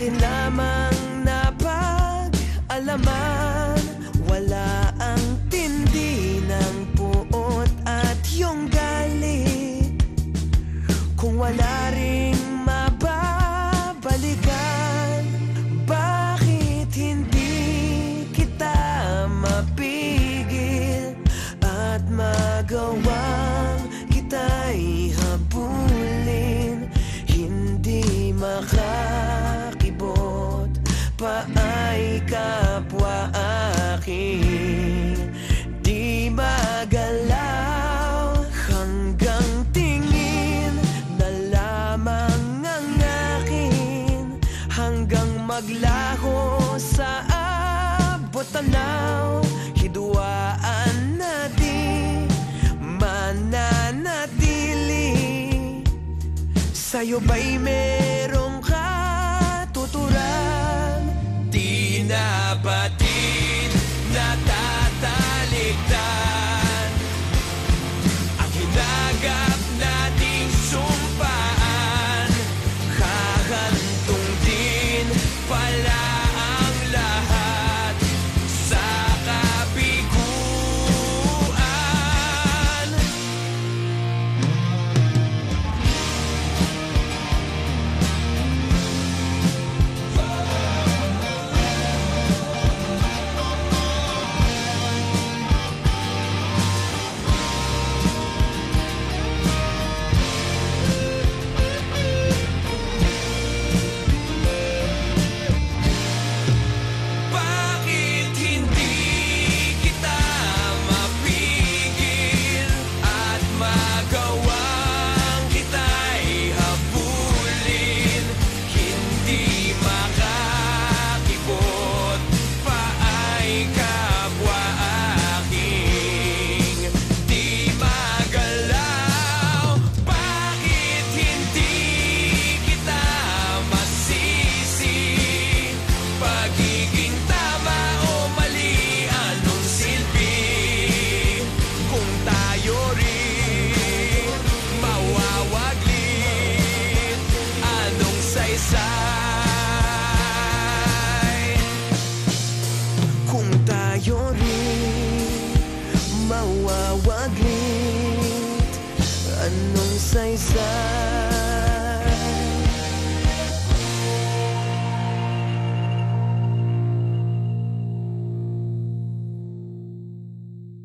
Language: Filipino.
akin lamang paglaho sa abot tanaw hiduaan na di mananatili. Sa'yo ba'y merong katuturan? Di na ba't pagiging o mali Anong silbi? Kung tayo rin mawawaglit Anong saysay? Kung tayo rin mawawaglit Anong saysay?